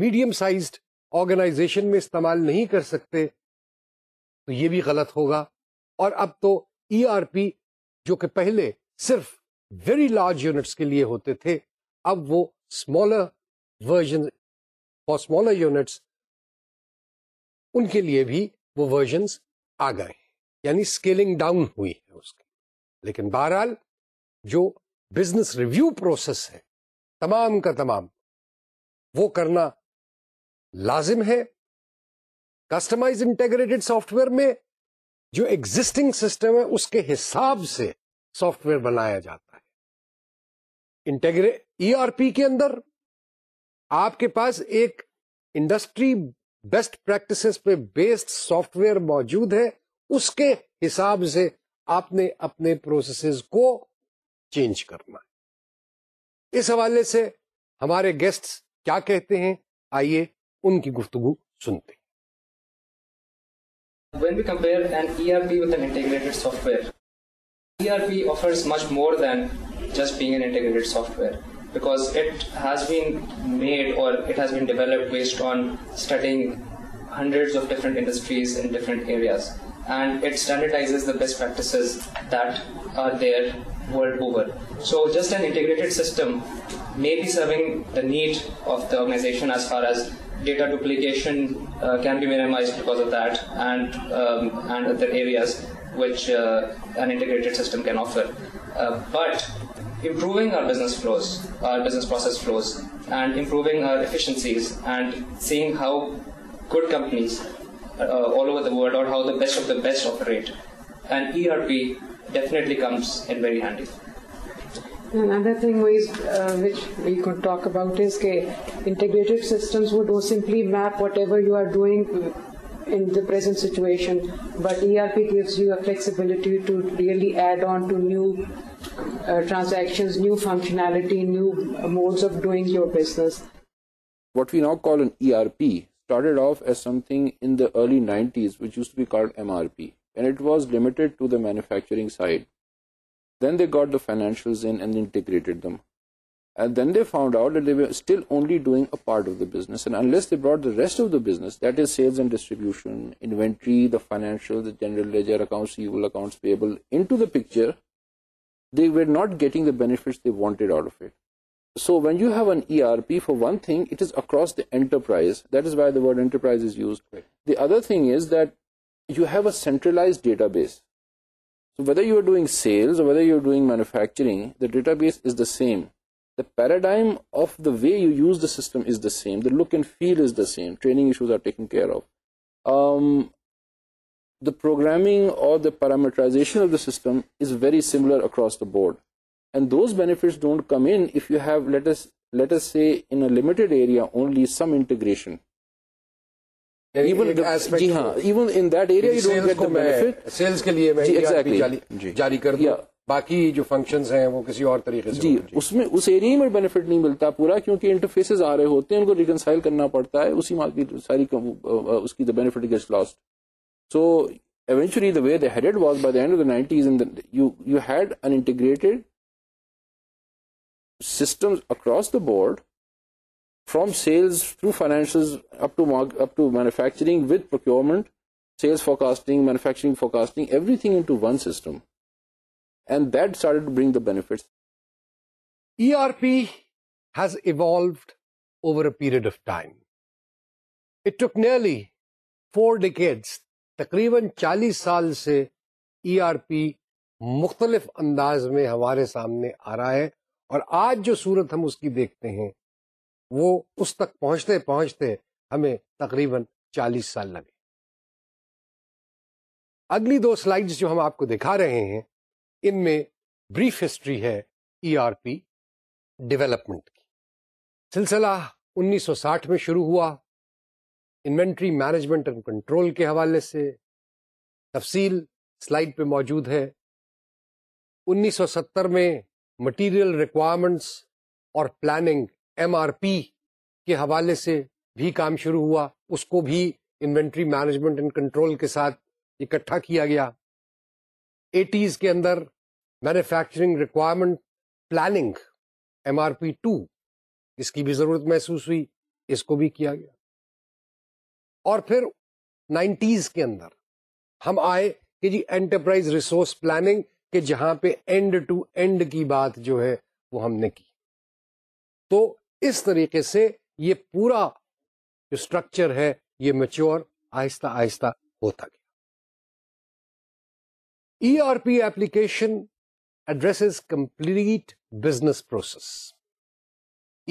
میڈیم سائزڈ آرگنائزیشن میں استعمال نہیں کر سکتے تو یہ بھی غلط ہوگا اور اب تو ای آر پی جو کہ پہلے صرف ویری لارج یونٹس کے لیے ہوتے تھے اب وہ اسمالر ورژن اور اسمالر یونٹس ان کے لیے بھی وہ ورژنس آ گئے یعنی اسکیلنگ ڈاؤن ہوئی ہے اس کی لیکن بہرحال جو بزنس ریویو پروسیس ہے تمام کا تمام وہ کرنا لازم ہے کسٹمائز انٹیگریٹڈ سافٹ ویئر میں جو ایگزٹنگ سسٹم ہے اس کے حساب سے سافٹ ویئر بنایا جاتا ہے ای آر پی کے اندر آپ کے پاس ایک انڈسٹری بیسٹ پریکٹس پہ بیسڈ سافٹ ویئر موجود ہے اس کے حساب سے آپ نے اپنے پروسیسز کو چینج کرنا اس حوالے سے ہمارے گیسٹ کیا کہتے ہیں آئیے ان کی گفتگو سنتے When we compare an e an ERP ERP with integrated software, e offers much more than just big integrated software develop based hundred over so just integrated see be sir need of the organisation as far as data duplication can be minimise because some offer but business process flows and improving our efficiencies seeing how good companies how the best of the best and E R P definitely comes handle another thing ways we can talk about S K present situation but E R P gave you a flexibility to rear add on to new transaction what we knew of R P of early nineties was led to the manufacture financials and them and then hardly doing a part of that interest of the business that is sales and distribution financial accounts picture they were not getting the benefits they wanted out of it. So when you have an ERP, for one thing, it is across the enterprise. That is why the word enterprise is used. Right. The other thing is that you have a centralized database. So whether you are doing sales or whether you are doing manufacturing, the database is the same. The paradigm of the way you use the system is the same. The look and feel is the same. Training issues are taken care of. Um, programming اور طریقے سے جی اس اس میں میں ایریا بینیفٹ نہیں ملتا پورا کیونکہ انٹرفیسز آ رہے ہوتے ہیں ان کو ریکنسائل کرنا پڑتا ہے اسی ساری اس کی the benefit gets lost So eventually the way they headed was, by the end of the 90s, and you had an integrated systems across the board, from sales through financials up to manufacturing, with procurement, sales forecasting, manufacturing forecasting, everything into one system. And that started to bring the benefits. ERP has evolved over a period of time. It took nearly 4 decades تقریباً چالیس سال سے ای آر پی مختلف انداز میں ہمارے سامنے آ رہا ہے اور آج جو صورت ہم اس کی دیکھتے ہیں وہ اس تک پہنچتے پہنچتے ہمیں تقریباً چالیس سال لگے اگلی دو سلائیڈز جو ہم آپ کو دکھا رہے ہیں ان میں بریف ہسٹری ہے ای آر پی ڈیولپمنٹ کی سلسلہ انیس سو ساٹھ میں شروع ہوا انوینٹری مینجمنٹ اینڈ کنٹرول کے حوالے سے تفصیل سلائڈ پہ موجود ہے انیس سو ستر میں مٹیریل ریکوائرمنٹس اور پلاننگ ایم آر پی کے حوالے سے بھی کام شروع ہوا اس کو بھی انوینٹری مینجمنٹ اینڈ کنٹرول کے ساتھ اکٹھا کیا گیا ایٹیز کے اندر manufacturing requirement planning M R P two اس کی بھی ضرورت محسوس ہوئی اس کو بھی کیا گیا اور پھر نائنٹیز کے اندر ہم آئے کہ جی انٹرپرائز ریسورس پلاننگ کہ جہاں پہ اینڈ ٹو اینڈ کی بات جو ہے وہ ہم نے کی تو اس طریقے سے یہ پورا جو اسٹرکچر ہے یہ میچور آہستہ آہستہ ہوتا گیا E R P application address complete business process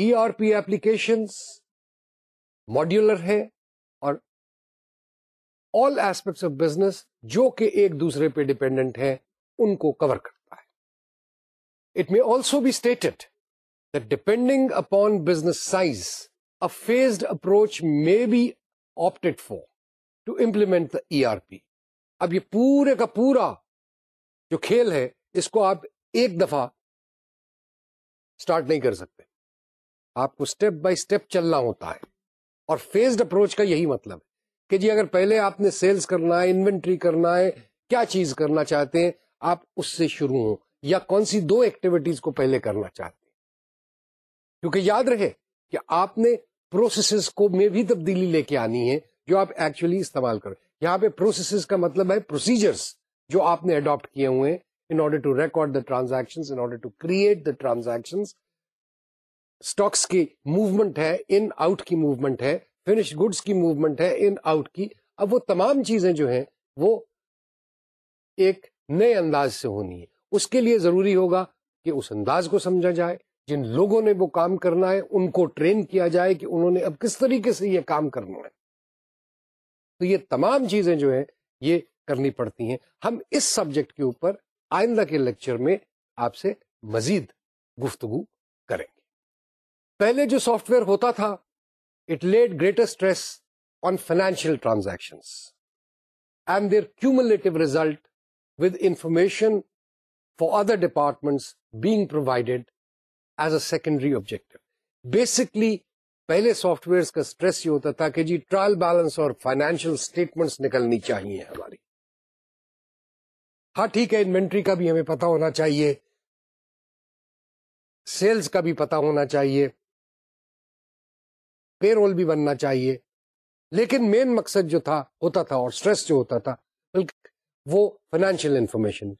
E R P application modular ہے آل ایسپیکٹس آف بزنس جو کہ ایک دوسرے پہ ڈپینڈنٹ ہے ان کو کور کرتا ہے it may also be stated thing upon business size phased approach may be opted for to implement the E R P اب یہ پورے کا پورا جو کھیل ہے اس کو آپ ایک دفعہ اسٹارٹ نہیں کر سکتے آپ کو اسٹیپ بائی اسٹیپ چلنا ہوتا ہے اور فیزڈ اپروچ کا یہی مطلب ہے کہ جی اگر پہلے آپ نے سیلز کرنا ہے انوینٹری کرنا ہے کیا چیز کرنا چاہتے ہیں آپ اس سے شروع ہوں یا کون سی دو ایکٹیویٹیز کو پہلے کرنا چاہتے ہیں کیونکہ یاد رہے کہ آپ نے پروسیسز کو میں بھی تبدیلی لے کے آنی ہے جو آپ ایکچولی استعمال کر یہاں پہ پروسیسز کا مطلب ہے پروسیجرس جو آپ نے اڈاپٹ کیے ہوئے ہیں in order to record the transaction in order to create the transaction stocks کی موومنٹ ہے ان آؤٹ کی موومنٹ ہے فنش گڈس کی موومنٹ ہے ان آؤٹ کی اب وہ تمام چیزیں جو ہیں وہ ایک نئے انداز سے ہونی ہے اس کے لیے ضروری ہوگا کہ اس انداز کو سمجھا جائے جن لوگوں نے وہ کام کرنا ہے ان کو ٹرین کیا جائے کہ انہوں نے اب کس طریقے سے یہ کام کرنا ہے تو یہ تمام چیزیں جو ہیں یہ کرنی پڑتی ہیں ہم اس سبجیکٹ کے اوپر آئندہ کے لیکچر میں آپ سے مزید گفتگو کریں گے پہلے جو سافٹ ویئر ہوتا تھا stress on financial transaction and their cume result with information for other departments being provided as a secondary objective basically پہلے سافٹ ویئر کا اسٹریس یہ ہوتا تھا کہ جی ٹرائل بیلنس اور فائنینشیل اسٹیٹمنٹس نکلنی چاہیے ہماری ہاں ٹھیک ہے انوینٹری کا بھی ہمیں پتا ہونا چاہیے سیلز کا بھی پتا ہونا چاہیے پے رول بھی بننا چاہیے لیکن مین مقصد جو تھا ہوتا تھا اور سٹریس جو ہوتا تھا وہ فائنینشیل انفارمیشن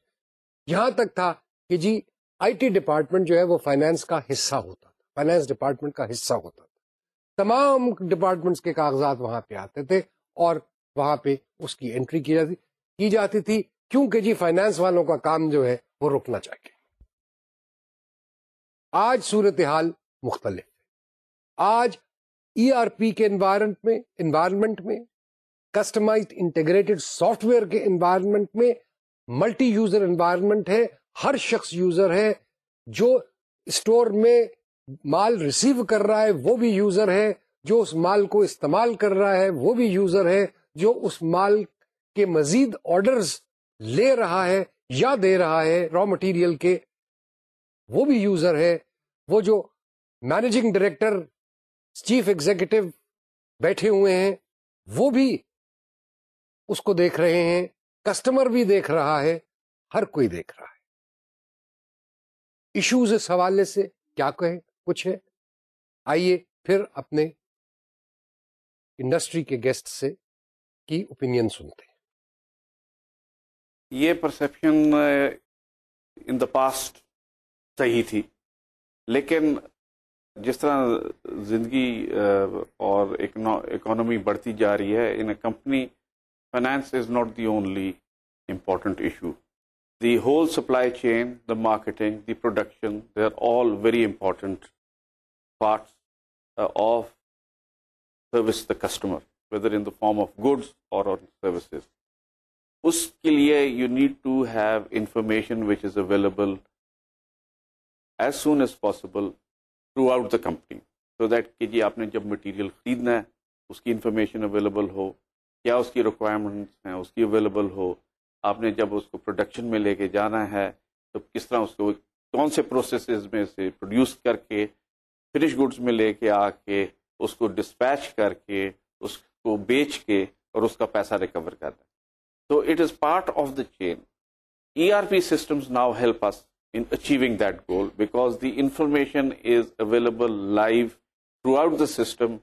یہاں تک تھا کہ جی آئی ٹی ڈپارٹمنٹ جو ہے وہ فائنینس کا حصہ ہوتا تھا فائنینس ڈپارٹمنٹ کا حصہ ہوتا تھا تمام ڈپارٹمنٹس کے کاغذات وہاں پہ آتے تھے اور وہاں پہ اس کی انٹری کی جاتی کی جاتی تھی کیونکہ جی فائنینس والوں کا کام جو ہے وہ رکنا چاہیے آج صورتحال مختلف آج ای آر پی کے انوائرمنٹ میں انوائرمنٹ میں کسٹمائز انٹیگریٹڈ سافٹ ویئر کے انوائرمنٹ میں ملٹی یوزر انوائرمنٹ ہے ہر شخص یوزر ہے جو اسٹور میں مال ریسیو کر رہا ہے وہ بھی یوزر ہے جو اس مال کو استعمال کر رہا ہے وہ بھی یوزر ہے جو اس مال کے مزید آرڈرز لے رہا ہے یا دے رہا ہے را مٹیریل کے وہ بھی یوزر ہے وہ جو مینیجنگ ڈائریکٹر چیف ایگزیکٹو بیٹھے ہوئے ہیں وہ بھی اس کو دیکھ رہے ہیں کسٹمر بھی دیکھ رہا ہے ہر کوئی دیکھ رہا ہے ایشوز اس حوالے سے کیا کہیں کچھ ہے آئیے پھر اپنے انڈسٹری کے گیسٹ سے کی اوپین سنتے یہ پرسپشن ان دا پاسٹ صحیح تھی لیکن جس طرح زندگی اور اکانومی بڑھتی جا رہی ہے in a company finance is not the only important issue the whole supply chain the marketing the production they are all very important parts of service the customer whether in the form of goods اور سروسز اس کے لیے you need to have information which is available as soon as possible throughout the company so that کہ جی آپ نے جب مٹیریل خریدنا ہے اس کی انفارمیشن اویلیبل ہو کیا اس کی ریکوائرمنٹس ہیں اس کی اویلیبل ہو آپ نے جب اس کو پروڈکشن میں لے کے جانا ہے تو کس طرح اس کو کون سے پروسیسز میں سے پروڈیوس کر کے فنش گڈس میں لے کے آ کے اس کو ڈسپیچ کر کے اس کو بیچ کے اور اس کا پیسہ ریکور کرنا تو it is part of the chain E R P systems now help us achieving that goal back the information life throughout the system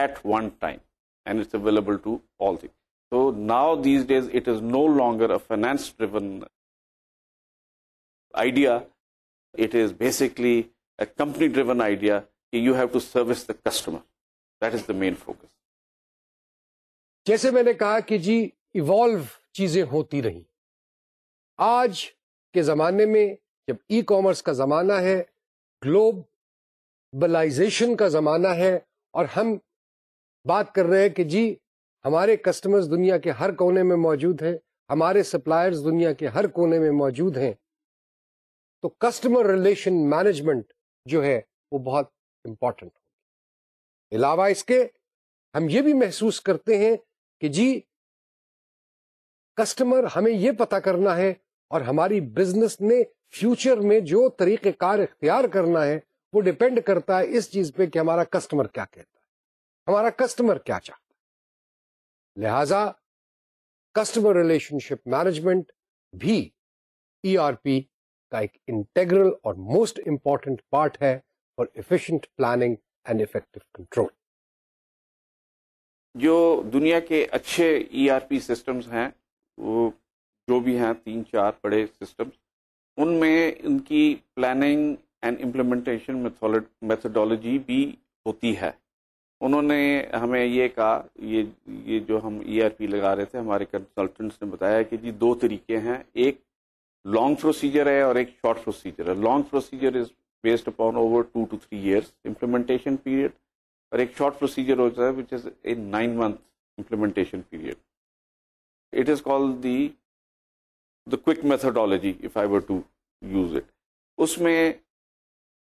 at one time available idea it is basically company driven idea کہ you have to service customer that is the main focus جیسے میں نے کہا کہ جی ایوالو چیزیں ہوتی رہی آج کے زمانے میں جب ای کامرس کا زمانہ ہے گلوبلائزیشن کا زمانہ ہے اور ہم بات کر رہے ہیں کہ جی ہمارے کسٹمرز دنیا کے ہر کونے میں موجود ہیں ہمارے سپلائرز دنیا کے ہر کونے میں موجود ہیں تو کسٹمر ریلیشن مینجمنٹ جو ہے وہ بہت امپورٹنٹ ہوگی علاوہ اس کے ہم یہ بھی محسوس کرتے ہیں کہ جی کسٹمر ہمیں یہ پتا کرنا ہے اور ہماری بزنس نے فیوچر میں جو طریقہ کار اختیار کرنا ہے وہ ڈپینڈ کرتا ہے اس چیز پہ کہ ہمارا کسٹمر کیا کہتا ہے ہمارا کسٹمر کیا چاہتا ہے لہذا کسٹمر ریلیشن شپ مینجمنٹ بھی ای آر پی کا ایک انٹیگرل اور موسٹ امپورٹنٹ پارٹ ہے اور efficient planning and effective control جو دنیا کے اچھے ای آر پی سسٹمز ہیں وہ جو بھی ہیں تین چار بڑے سسٹمز ان میں ان کی پلاننگ اینڈ امپلیمنٹیشن میتھڈالوجی بھی ہوتی ہے انہوں نے ہمیں یہ کہا یہ یہ جو ہم ای آر پی لگا رہے تھے ہمارے کنسلٹنٹس نے بتایا کہ جی دو طریقے ہیں ایک لانگ پروسیجر ہے اور ایک شارٹ پروسیجر ہے long procedure is based upon over two to three years implementation period اور ایک شارٹ پروسیجر ہوتا ہے which is is a nine month implementation period it call the the quick methodology, if I were to use it. Usme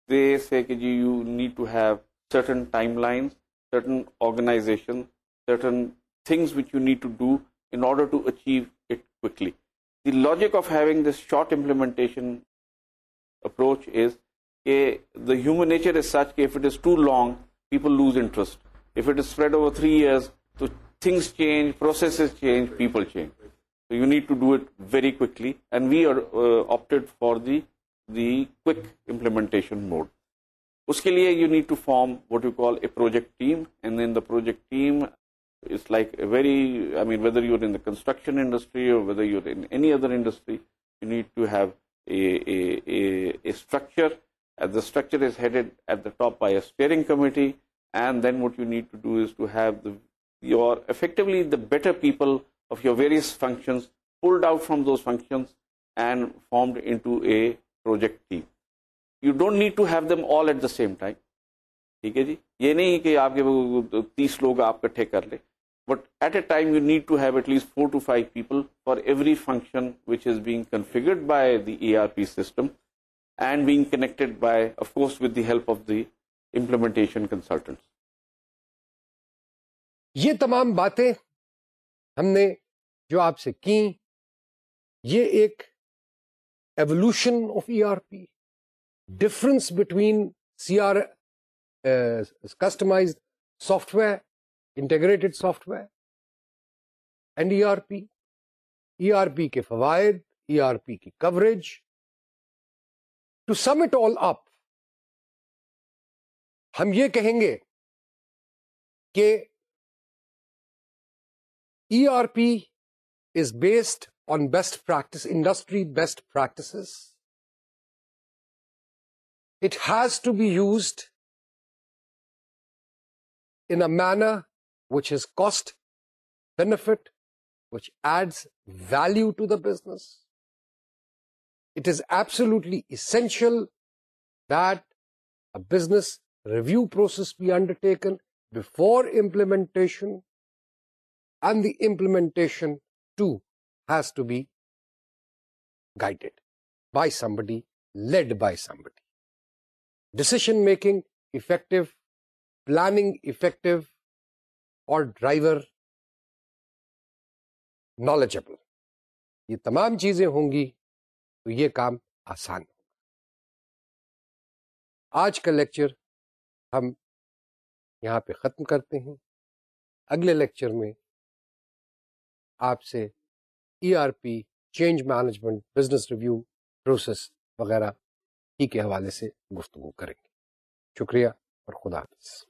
they say that you need to have certain timelines, certain organization, certain things which you need to do in order to achieve it quickly. The logic of having this short implementation approach is that the human nature is such that if it is too long, people lose interest. If it is spread over 3 years, so things change, processes change, people change. You need to do it very and we are opted for the quick implementation mode اس کے لیے you need to form what you project team and act like whether you or whether you are any other industry you need to a structure top steering committee and then what need to to effectively the better people of your various functions functions pulled out from those and formed at the same time. ٹھیک ہے جی یہ نہیں کہ آپ کے تیس لوگ آپ کٹھے کر لیں but at a time you need to have at least four to five people for every being configured by the R P system and being connected by course with the help of the implementation consultant یہ تمام باتیں ہم نے جو آپ سے کی یہ ایک evolution of E R P difference between C R customise software integrated software and E R P E R P کے فوائد ای آر پی کی coverage to sum it all up ہم یہ کہیں گے کہ ERP is based on best practice, industry best practices. It has to be used in a manner which is cost benefit, which adds value to the business. It is absolutely essential that a business review process be undertaken before implementation in implementation to has to be guide by somebody lead by somebody decision making effective planning effective اور ڈرائیور نالجبل یہ تمام چیزیں ہوں گی تو یہ کام آسان ہوگا آج کا لیکچر ہم یہاں پہ ختم کرتے ہیں اگلے لیکچر میں آپ سے E R P change management business review process وغیرہ ہی کے حوالے سے گفتگو کریں گے شکریہ اور خدا حافظ